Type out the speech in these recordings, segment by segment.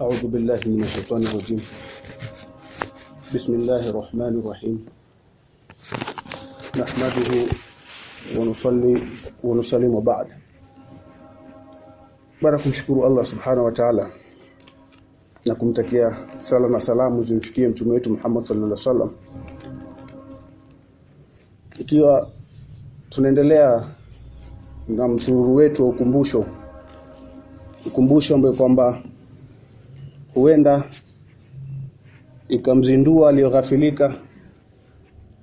أعوذ بالله من الشيطان الرجيم بسم الله الرحمن الرحيم نحمده ونصلي ونسلم وبعد baada kumshukuru Allah subhanahu wa ta'ala na kumtakia sala na salamu zimfikie mtume wetu Muhammad sallallahu alaihi wasallam ikiwa tunaendelea na msururu wetu wa ukumbusho ukumbusho ambao kwamba huenda ikamzindua aliyoghafilika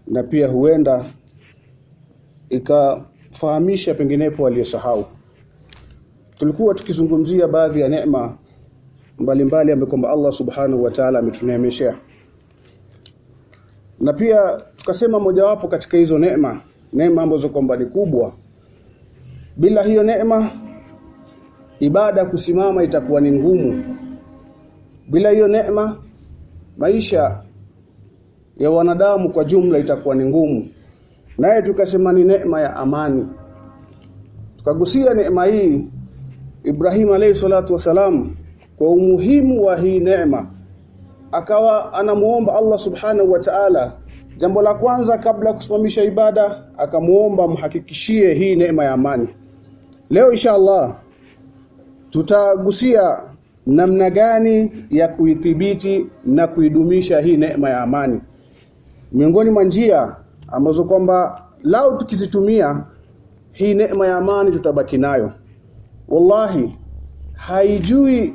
na pia huenda ikafahamisha penginepo aliyesahau. Tulikuwa tukizungumzia baadhi ya neema mbalimbali ambayo kwamba Allah subhanahu wa ta'ala ametuneemeshea. Na pia tukasema mojawapo katika hizo neema neema ambazo kwamba ni kubwa. Bila hiyo neema ibada kusimama itakuwa ni ngumu bila hiyo neema maisha ya wanadamu kwa jumla itakuwa ni ngumu. Naye tukasema ni neema ya amani. Tukagusia neema hii Ibrahim alayhi salatu wasalam kwa umuhimu wa hii neema. Akawa anamuomba Allah subhanahu wa ta'ala. Jambo la kwanza kabla kusimamisha ibada akamuomba mhakikishie hii neema ya amani. Leo insha Allah tutagusia namna gani ya kuithibiti na kuidumisha hii neema ya amani. Miongoni mwa njia ambazo kwamba lao tukizitumia hii neema ya amani tutabaki nayo. Wallahi haijui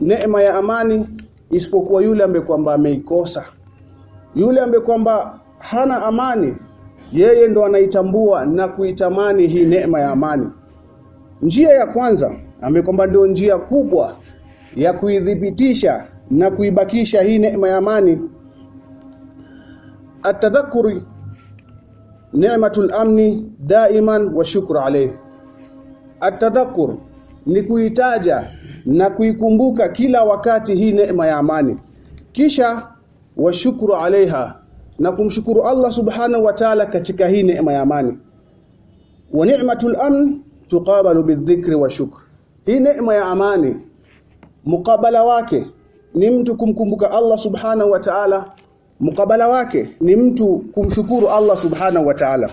neema ya amani isipokuwa yule ambaye kwamba ameikosa. Yule ambaye kwamba hana amani yeye ndo anaitambua na kuitamani hii neema ya amani. Njia ya kwanza ambaye kwamba ndio njia kubwa ya kuidhibitisha na kuibakisha hii neema ya amani. Atadhakuri ni'matul amni daiman wa shukru alayhi atadhakur ni kuitaja na kuikumbuka kila wakati hii neema ya amani. Kisha washukuru alaiha na kumshukuru Allah subhanahu wa ta'ala katika hii neema ya amani. Wa ni'matul amn tuqabalu bidhikri wa shukr. Hii neema ya amani mukabala wake ni mtu kumkumbuka Allah subhanahu wa ta'ala. Mukabala wake ni mtu kumshukuru Allah subhanahu wa ta'ala.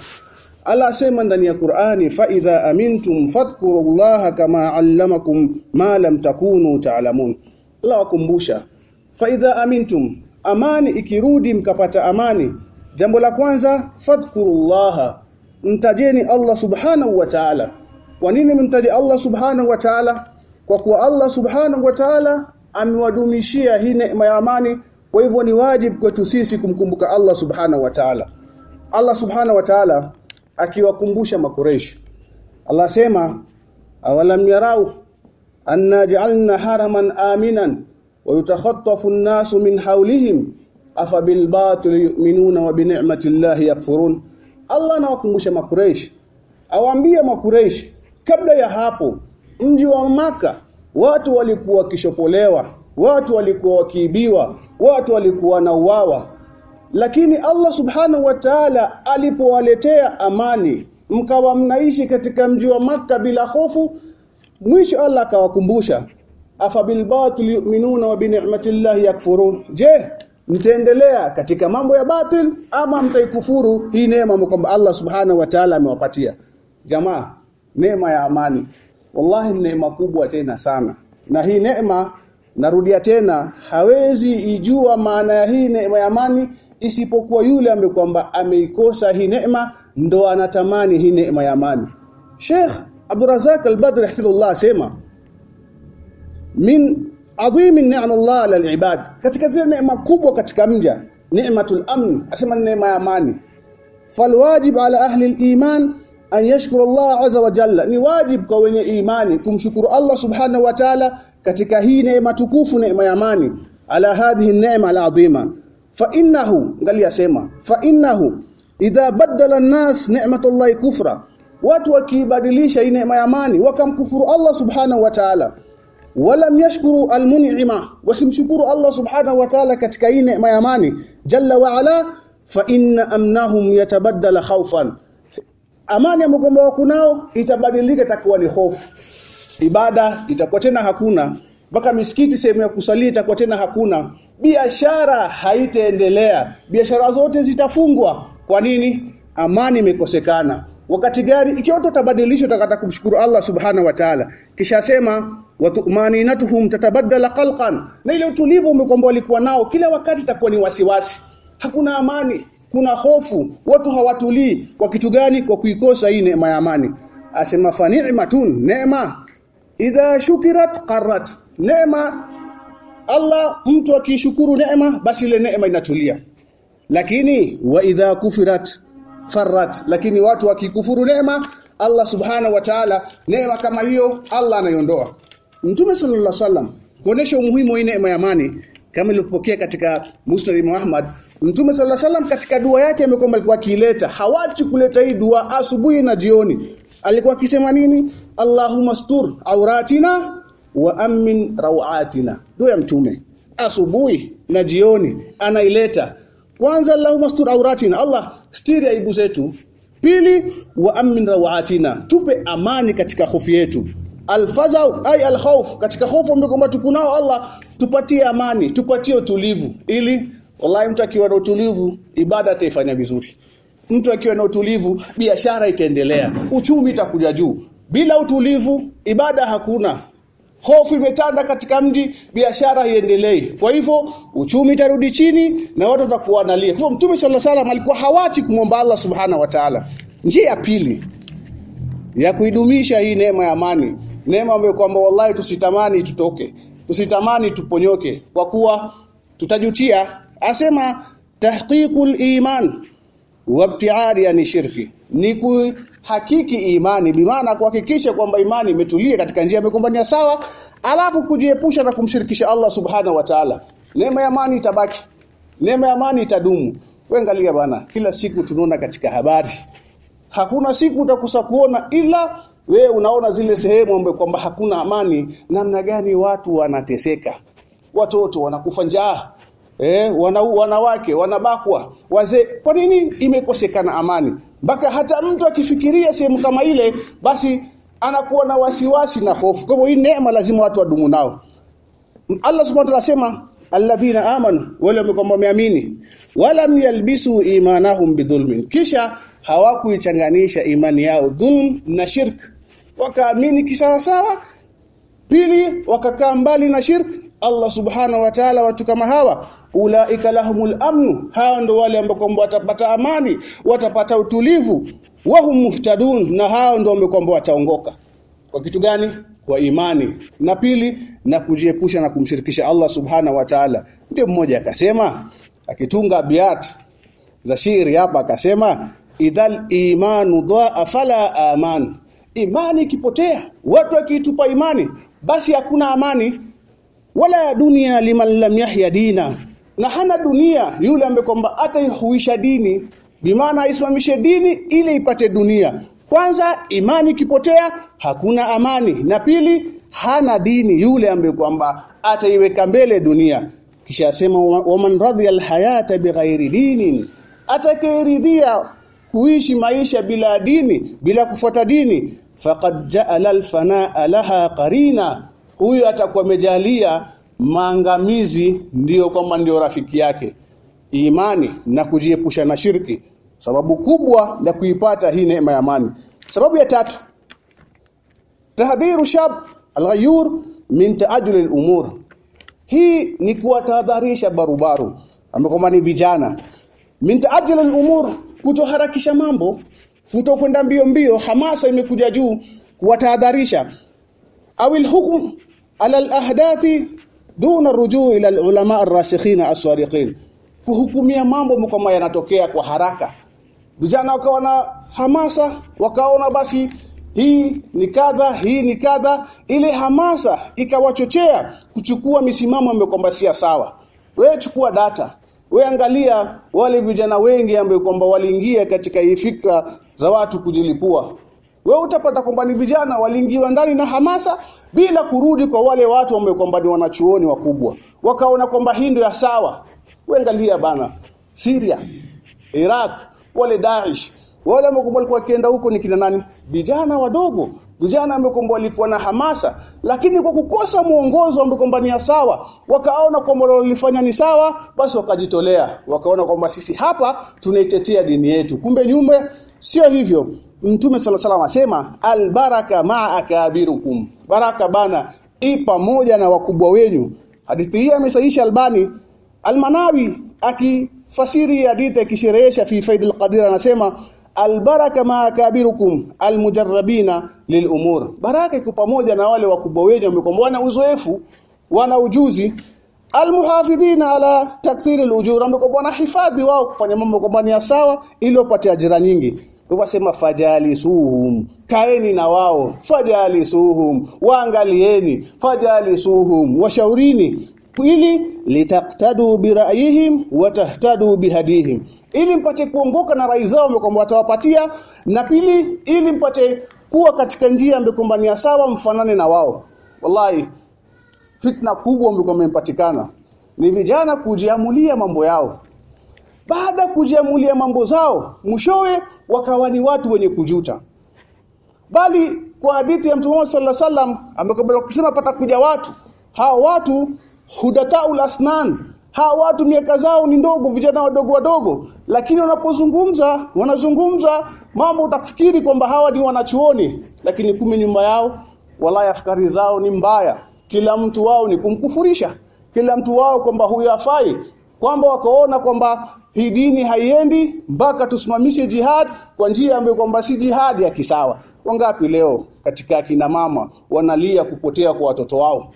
Allah asema ndani ya Qur'ani fa idha amintum fadhkurullaha kama allamakum ma lam takunu ta'lamun. Allah wakumbusha fa idha amintum amani ikirudi mkapata amani. Jambo la kwanza fadhkurullaha mtajeni Allah subhanahu wa ta'ala. Kwa nini mtaje Allah subhanahu wa ta'ala kwa kuwa Allah subhanahu wa ta'ala amewadumishia hii neema ya amani kwa hivyo ni wajibu kwetu sisi kumkumbuka Allah subhanahu wa ta'ala. Allah subhanahu wa ta'ala akiwakumbusha makureishi Allah sema awalam yarau anna ja'alna haraman aminan wa yutakhattafu an-nasu min hawlihim afabil batili batil yu'minuna wa bi ni'mati llahi yakfurun. Allah anawakumbusha makureishi awaambie makureishi kabla ya hapo mji wa maka watu walikuwa kishopolewa watu walikuwa wakiibiwa watu walikuwa na uwawa lakini Allah subhanahu wa ta'ala alipowaletea amani mkawa mnaishi katika mji wa maka bila hofu mwisho Allah akawakumbusha afabil batil yu'minuna wa bi ni'matillahi yakfurun? Je mtaendelea katika mambo ya batil ama mtaikufuru? Hii neema kwamba Allah subhanahu wa ta'ala amewapatia. Jamaa neema ya amani wallahi ni neema kubwa tena sana. Na hii neema narudia tena hawezi ijua maana ya hii neema ya amani isipokuwa yule ambaye kwamba ameikosa hii neema ndo anatamani hii neema ya amani. Sheikh Abdurazak Al-Badr rahimahullah sema min adhimi ni'ma Allah ala al-ibad. Katika zile neema kubwa katika mja ni'matul amn asema neema ya amani. Falwajib ala ahli al-iman an yashkuru Allah azza wa jalla. Ni wajib kwa wenye imani kumshukuru Allah subhanahu wa ta'ala katika hii neema tukufu neema ya amani. Ala hadhihi neema al-azima. Fa innahu ngali sema fa innahu idha badala an-nas ni'matallahi kufra. Watu wakibadilisha hii neema ya amani wakamkufuru Allah subhanahu wa ta'ala. Walam yashkuru al-mun'ima wasimshukuru Allah subhanahu wa ta'ala katika hii neema ya amani. Jalla wa ala fa inna amnahum yatabaddala khawfan amani ya kwamba wako nao itabadilika itakuwa ni hofu. Ibada itakuwa tena hakuna. Mpaka misikiti sehemu ya kusalia itakuwa tena hakuna. Biashara haitaendelea. Biashara zote zitafungwa. Kwa nini? Amani imekosekana. Wakati gani? Ikiwa tutabadilisha utakata kumshukuru Allah subhana wa ta'ala. Kisha sema watumaninatuhum tatabaddala qalqan na ile utulivu umekwamba walikuwa nao kila wakati itakuwa ni wasiwasi. Hakuna amani kuna hofu. Watu hawatulii. Kwa kitu gani? Kwa kuikosa hii neema ya amani. Asema fa ni'matun neema. Idha shukirat qarrat. Neema. Allah mtu akishukuru neema basi ile neema inatulia. Lakini wa idha kufirat farrat. Lakini watu wakikufuru neema Allah subhanahu wa ta'ala neema kama hiyo Allah anaiondoa. Mtume sallallahu alaihi wasallam kuonesha umuhimu wa neema ya amani kama ilivyopokea katika Musnad Imam Ahmad Mtume alaihi wasallam katika dua yake amekwamba alikuwa akileta. Hawachi kuleta hii dua asubuhi na jioni. Alikuwa akisema nini? Allahumma stur auratina wa amin rawatina dua ya mtume. Asubuhi na jioni anaileta. Kwanza Allahumma stur auratina. Allah stiri aibu zetu. Pili wa amin rawatina tupe amani katika hofu yetu alfazau ay alkhawf. Katika hofu ambayo tukunao Allah tupatie amani tupatie utulivu. Ili wallahi mtu akiwa na utulivu ibada ataifanya vizuri. Mtu akiwa na utulivu biashara itaendelea. Uchumi itakuja juu. Bila utulivu ibada hakuna. Hofu imetanda katika mji biashara iendelee kwa hivyo uchumi itarudi chini na watu watakuwa nalia kwa mtume sallallahu alaihi wasallam alikuwa hawachi kumwomba Allah subhana wa ta'ala. Njia ya pili ya kuidumisha hii neema ya amani neema ambayo kwamba wallahi tusitamani tutoke tusitamani tuponyoke. Kwa kuwa tutajutia asema tahqiqul iman wabtiadi yani shirki. Ni kuhakiki imani bimaana kuhakikisha kwamba imani imetulia katika njia imekumbania sawa alafu kujiepusha na kumshirikisha Allah subhana wa ta'ala. Neema ya amani itabaki. Neema ya amani itadumu. Weangalia bana kila siku tunaona katika habari. Hakuna siku utakosa kuona ila we unaona zile sehemu ambapo kwamba hakuna amani namna gani watu wanateseka? Watoto wanakufa njaa eh wana, wanawake wanabakwa. Wazee kwa nini imekosekana amani? Mpaka hata mtu akifikiria sehemu kama ile basi anakuwa na wasiwasi na hofu. Kwa hivyo hii neema lazima watu wadumu nao. Allah subhanahu wa ta'ala asema alladhina amanu wale wamekwamba wameamini wala yalbisu imanahum bidhulmin. Kisha hawakuichanganisha imani yao dhulm na shirk wakaamini kisawasawa. Pili wakakaa mbali na shirki Allah subhanahu wa ta'ala watu kama hawa. Ulaika lahumul amnu. Hawa ndo wale ambao kwamba watapata amani watapata utulivu. Wahum muhtadun. Na hao ndo wamekwamba wataongoka. Kwa kitu gani? Kwa imani. Na pili na kujiepusha na kumshirikisha Allah subhana wa ta'ala. Ndio mmoja akasema akitunga biat za shiri hapa akasema idhal imanu dhaa fala aman imani ikipotea watu wakiitupa imani basi hakuna amani. Wala dunia liman lam yahya dina na hana dunia yule ambaye kwamba ataihuisha dini. Bimaana aisimamishe dini ili ipate dunia. Kwanza imani ikipotea hakuna amani. Na pili hana dini yule ambaye kwamba ataiweka mbele dunia. Kisha asema waman radhiya alhayata bighairi dinin atakayeridhia kuishi maisha bila dini bila kufuata dini faqad ja'ala alfanaa laha qarina huyu atakuwa amejalia maangamizi ndiyo kwamba ndiyo rafiki yake. Imani na kujiepusha na shirki. Sababu kubwa ya kuipata hii neema ya amani. Sababu ya tatu tahdhiru shab alghayur min taajul al'umur. Hii ni kuwatahadharisha barubaru. Ambao ni vijana. Min taajul al'umur kutoharakisha mambo kutokwenda mbio mbio hamasa imekuja juu kuwatahadharisha. Au hukm ala alahdathi duna rujuu ila ulama arrasikhina aswariqin kuhukumia mambo kama yanatokea kwa haraka. Vijana wakawa na hamasa wakaona basi hii ni kadha hii ni kadha. Ile hamasa ikawachochea kuchukua misimamo ambayo kwamba si sawa. Wewe chukua data. Wewe angalia wale vijana wengi ambao kwamba waliingia katika hii fikra za watu kujilipua. We utapata kwamba ni vijana waliingiwa ndani na hamasa bila kurudi kwa wale watu ambao kwamba ni wanachuoni wakubwa. Wakaona kwamba hii ndio ya sawa. Wengalia bana Syria Iraq wale Daesh wale ambao walikuwa wakienda huko ni kina nani? Vijana wadogo vijana ambao walikuwa na hamasa lakini kwa kukosa muongozo ambao kwamba ni sawa wakaona kwamba walifanya ni sawa basi wakajitolea. Wakaona kwamba sisi hapa tunaitetea dini yetu. Kumbe nyumbe sio hivyo. Mtume sala salam asema albaraka maa akabirukum. Baraka bana i pamoja na wakubwa wenyu. Hadithi hii amesahisha albani. Almanawi akifasiri hadithi akisherehesha fi faid alqadir anasema albaraka maa akabirukum almujarrabina lilumur. Baraka iko pamoja na wale wakubwa wenyu ambao wana uzoefu wana ujuzi almuhafidhina ala takthiri alujur. Ambako bwana hifadhi wao kufanya mambo kwa bwana sawa ili wapate ajira nyingi. Wasema fajalisuhum kaeni na wao. Fajalisuhum waangalieni. Fajalisuhum washaurini ili litaktadu bira'yihim wa tahtadu bihadihim ili mpate kuongoka na rai zao kwamba watawapatia. Na pili ili mpate kuwa katika njia ambayo sawa mfanane na wao. Wallahi fitna kubwa ambayo imepatikana ni vijana kujiamulia mambo yao. Baada kujiamulia mambo zao mshowe wakawa ni watu wenye kujuta. Bali kwa hadithi ya Mtume sallallahu alaihi wasallam amekabla kusema pata kuja watu hao watu hudataul asnan hao watu miaka zao ni ndogo vijana wadogo wadogo. Lakini wanapozungumza wanazungumza mambo utafikiri kwamba hawa ni wanachuoni. Lakini kumi nyumba yao wala afkari zao ni mbaya kila mtu wao ni kumkufurisha. Kila mtu wao kwamba huyu afai kwamba wakaona kwamba hii dini haiendi mpaka tusimamishe jihad kwa njia ambayo kwamba si jihad ya kisawa. Wangapi leo katika akina mama wanalia kupotea kwa watoto wao?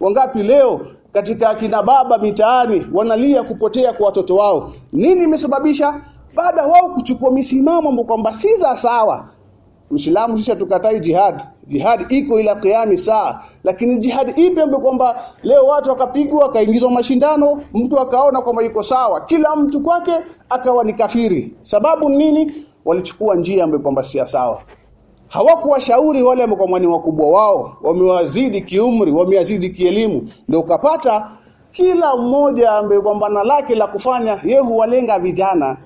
Wangapi leo katika akina baba mitaani wanalia kupotea kwa watoto wao? Nini imesababisha? Baada wao kuchukua misimamo kwamba si za sawa Uislamu sisi tukatai jihad. Jihad iko ila kiami saa. Lakini jihad ipi ambayo kwamba leo watu wakapigwa wakaingizwa mashindano mtu akaona kwamba iko sawa. Kila mtu kwake akawa ni kafiri. Sababu nini? Walichukua njia ambayo kwamba si sawa. Hawakuwashauri wale ambao ni wakubwa wao. Wamewazidi kiumri wamewazidi kielimu. Ndio ukapata kila mmoja ambaye kwamba na lake la kufanya yeye huwalenga vijana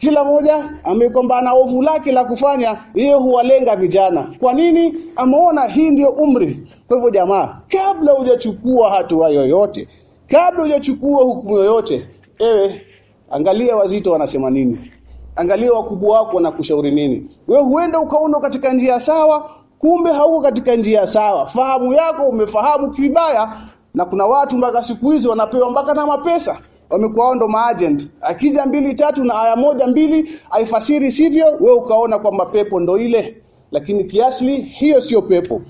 kila mmoja ambaye na ovu lake la kufanya yeye huwalenga vijana. Kwa nini? Ameona hii ndio umri. Kwa hivyo jamaa kabla hujachukua hatua yoyote kabla hujachukua hukumu yoyote ewe angalia wazito wanasema nini. Angalia wakubwa wako wanakushauri nini. Wewe huenda ukaona katika njia sawa kumbe hauko katika njia sawa. Fahamu yako umefahamu kibaya na kuna watu mpaka siku hizi wanapewa mpaka na mapesa wamekuwa ndo maagent. Akija mbili tatu na aya moja mbili aifasiri sivyo we ukaona kwamba pepo ndo ile. Lakini kiasli hiyo sio pepo.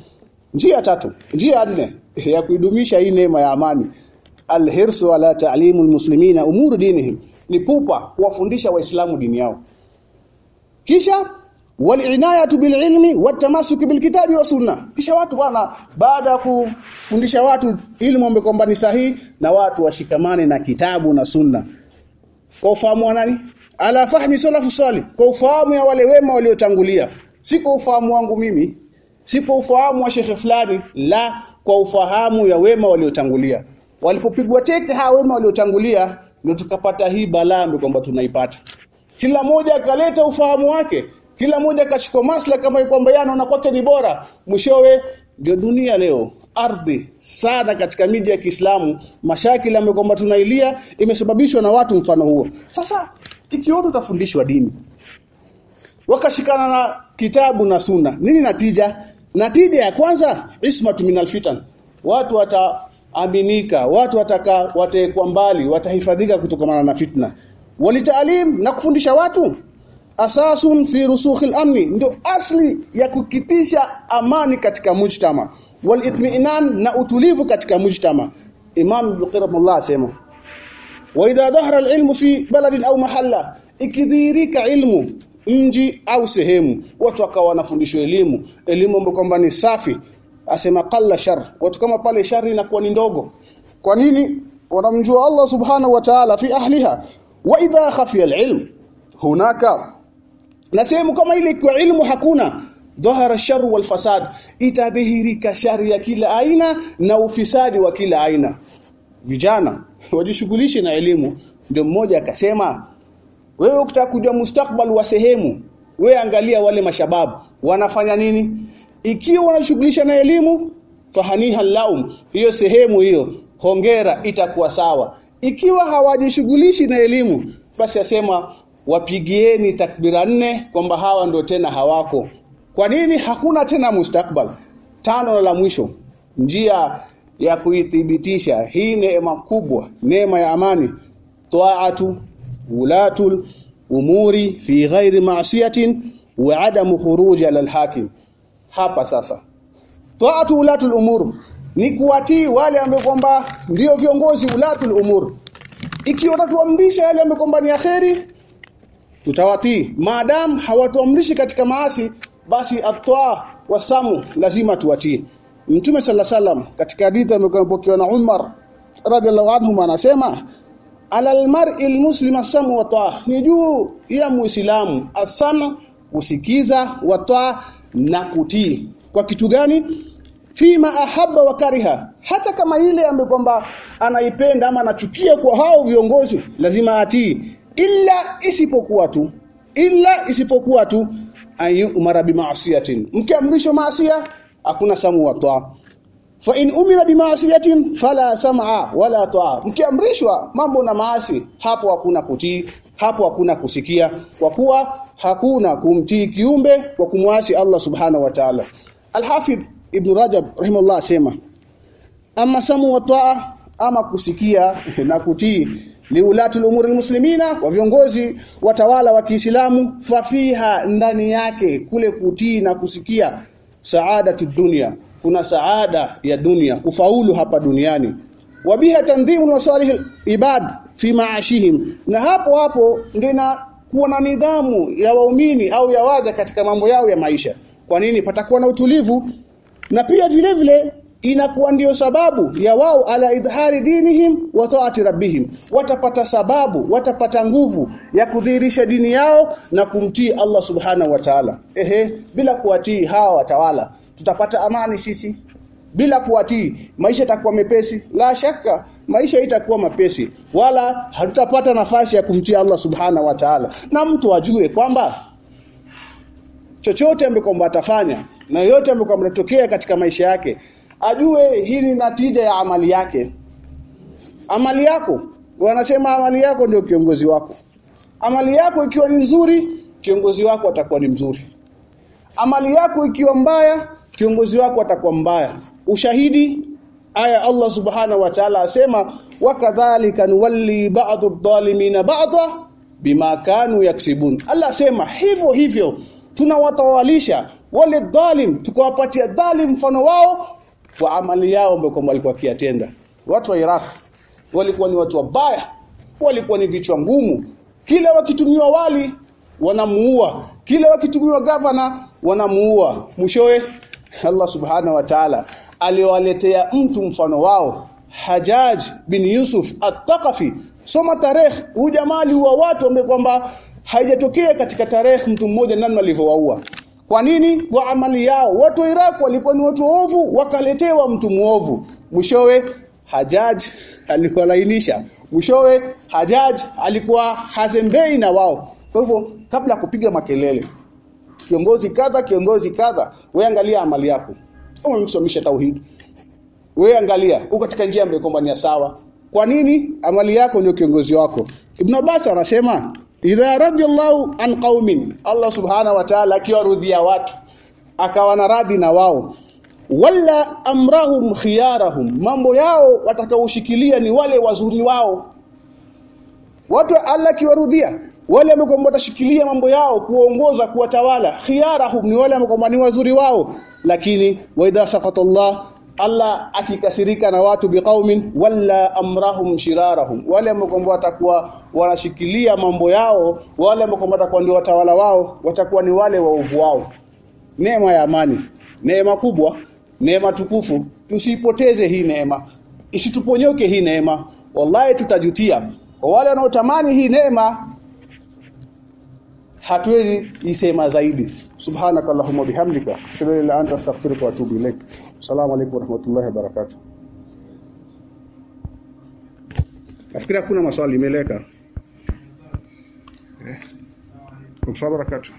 Njia tatu njia nne ya kuidumisha hii neema ya amani. Alhirsu ala ta'limu almuslimina umuru dinihim. Ni pupa kuwafundisha waislamu dini yao. Kisha walinayatu bililmi watamasuki bilkitabi wa sunna kisha watu bwana baada ya kufundisha watu ilmu ambayo kwamba ni sahihi na watu washikamane na kitabu na sunna kwa ufahamu wa nani? Ala fahmi salafu salih. Kwa ufahamu ya wale wema waliotangulia. Si kwa ufahamu wangu mimi si kwa ufahamu wa shekhe fulani la kwa ufahamu ya wema waliotangulia. Walipopigwa teke hawa wema waliotangulia ndio tukapata hii balaa kwamba tunaipata. Kila mmoja akaleta ufahamu wake kila mmoja akachukua masla kama kwamba yeye anaona kwake ni bora. Mwishowe ndio dunia leo. Ardhi sana katika miji ya Kiislamu mashakili ambayo kwamba tunailia imesababishwa na watu mfano huo. Sasa ikiwa tutafundishwa dini wakashikana na kitabu na suna nini natija? Natija ya kwanza ismatu minal fitan watu wataaminika watu wataka watekwa mbali watahifadhika kutokana na fitna. Walitaalim na kufundisha watu asasun fi rusukh al-amni ndio asli ya kukitisha amani katika mujtama. Wal na utulivu katika mujtama. Imam Bukhari asema wa idha dhahara al-ilmu fi baladin au mahalla ikidhihirika ilmu mji au sehemu watu wakawa wanafundishwa elimu. Elimu ambayo kwamba ni safi. Asema qalla shar watu kama pale shari inakuwa ni ndogo. Kwa nini? Wanamjua Allah subhanahu wa ta'ala fi ahliha. Wa idha khafiya al-ilm hunaka na sehemu kama ile kwa ilmu hakuna. Dhahara sharu wal fasad. Itadhihirika shari ya kila aina na ufisadi wa kila aina. Vijana wajishughulishe na elimu. Ndio mmoja akasema wewe ukitaka kujua mustakbal wa sehemu wewe angalia wale mashababu. Wanafanya nini? Ikiwa wanashughulisha na elimu fahaniha laum. Hiyo sehemu hiyo hongera itakuwa sawa. Ikiwa hawajishughulishi na elimu basi asema wapigieni takbira nne kwamba hawa ndio tena hawako. Kwa nini hakuna tena mustakbal? Tano la mwisho. Njia ya kuithibitisha hii neema kubwa neema ya amani. Taatu ulatul umuri fi ghairi ma'siyatin wa adamu khuruj ala al-hakim. Hapa sasa. Taatu ulatul umur. Ni kuwatii wale ambao kwamba ndio viongozi ulatul umur. Ikiwa watatuamrisha yale ambao kwamba ni kheri tutawatii maadamu hawatuamrishi katika maasi basi atwa wasamu lazima tuwatii. Mtume sala salam katika hadithi amepokewa na Umar radhiallahu anhu anasema ala almar'i almuslim asamu wa taa. Ni juu ya muislamu asamu kusikiza wa na kutii. Kwa kitu gani? Fima ahabba wa kariha. Hata kama ile ambaye kwamba anaipenda ama anachukia kwa hao viongozi lazima atii illa isipokuwa tu illa isipokuwa tu ayu umara bimaasiyatin mkiamrishwa maasia hakuna samu wa taa. Fa in umira bimaasiyatin fala sam'a wala taa. Mkiamrishwa mambo na maasi hapo hakuna kutii hapo hakuna kusikia kwa kuwa hakuna kumtii kiumbe kwa kumwasi Allah subhanahu wa ta'ala. Al-hafidh ibn rajab rahimahullah asema ama samu wa taa ama kusikia na kutii liulatul umuri muslimina wa viongozi watawala wa Kiislamu fafiha ndani yake kule kutii na kusikia saadatu dunia. Kuna saada ya dunia kufaulu hapa duniani. Wabiha tandhimu masalih ibad fi maashihim. Na hapo hapo ndio kuwa na nidhamu ya waumini au ya waja katika mambo yao ya maisha. Kwa nini? Patakuwa na utulivu. Na pia vile vile inakuwa ndiyo sababu ya wao ala idhari dinihim wa taati rabbihim. Watapata sababu watapata nguvu ya kudhihirisha dini yao na kumtii Allah subhanahu wa ta'ala. Ehe bila kuwatii hawa watawala tutapata amani sisi. Bila kuwatii maisha itakuwa mepesi. La shaka maisha itakuwa mapesi wala hatutapata nafasi ya kumtii Allah subhanahu wa ta'ala. Na mtu ajue kwamba chochote ambacho atafanya na yote ambayo kumtokea katika maisha yake ajue hii ni natija ya amali yake. Amali yako wanasema amali yako ndio kiongozi wako. Amali yako ikiwa ni nzuri kiongozi wako atakuwa ni mzuri. Amali yako ikiwa mbaya kiongozi wako atakuwa mbaya. Ushahidi aya Allah subhanahu wa ta'ala asema wakadhalika nuwalli ba'd adh-dhalimin ba'dha bima kanu yaksibun. Allah asema hivyo hivyo tunawatawalisha wale dhalim tukawapatia dhalim mfano wao kwa amali yao ambayo walikuwa kiatenda watu wa Iraq walikuwa ni watu wabaya walikuwa ni vichwa ngumu. Kila wakitumiwa wali wanamuua. Kila wakitumiwa gavana wanamuua. Mwishowe Allah subhanahu wa ta'ala aliwaletea mtu mfano wao Hajaj bin Yusuf at-Taqafi soma tarehe huu jamaa wa watu ambao kwamba haijatokea katika tarehe mtu mmoja namna alivyowaua kwa nini? Kwa amali yao. Watu wa Iraq walikuwa ni watu waovu wakaletewa mtu muovu mwishowe Hajaj aliwalainisha. Mwishowe Hajaj alikuwa hazembei na wao. Kwa hivyo kabla kupiga makelele kiongozi kadha kiongozi kadha wewe angalia amali yako. Umemsomesha tauhid. Wewe angalia uko katika njia ambayo ni sawa. Kwa nini? Amali yako ndio kiongozi wako. Ibn Abbas anasema idha radiyallahu an qaumin Allah subhanahu wa ta'ala akiwarudhia watu akawa na radhi na wao. Wala amrahum khiyarahum mambo yao watakaoshikilia ni wale wazuri wao. Watu Allah akiwarudhia wale ambao watashikilia mambo yao kuongoza kuwatawala khiyarahum ni wale ambao ni wazuri wao. Lakini wa idha saqata Allah Allah akikasirika na watu biqaumin wala amrahum shirarahum. Wale ambao watakuwa wanashikilia mambo yao wale ambao watakuwa ndio watawala wao watakuwa ni wale waovu wao. Neema ya amani neema kubwa neema tukufu. Tusipoteze hii neema isituponyoke hii neema. Wallahi tutajutia. Kwa wale wanaotamani hii neema hatuwezi isema zaidi. Subhanakallahumma bihamdika. Ashhadu anta astaghfiruka wa atubu ilaik assalamu alaykum wa rahmatullahi wa barakatuh nafikiri kuna maswali imeleka. Eh kwa barakatuh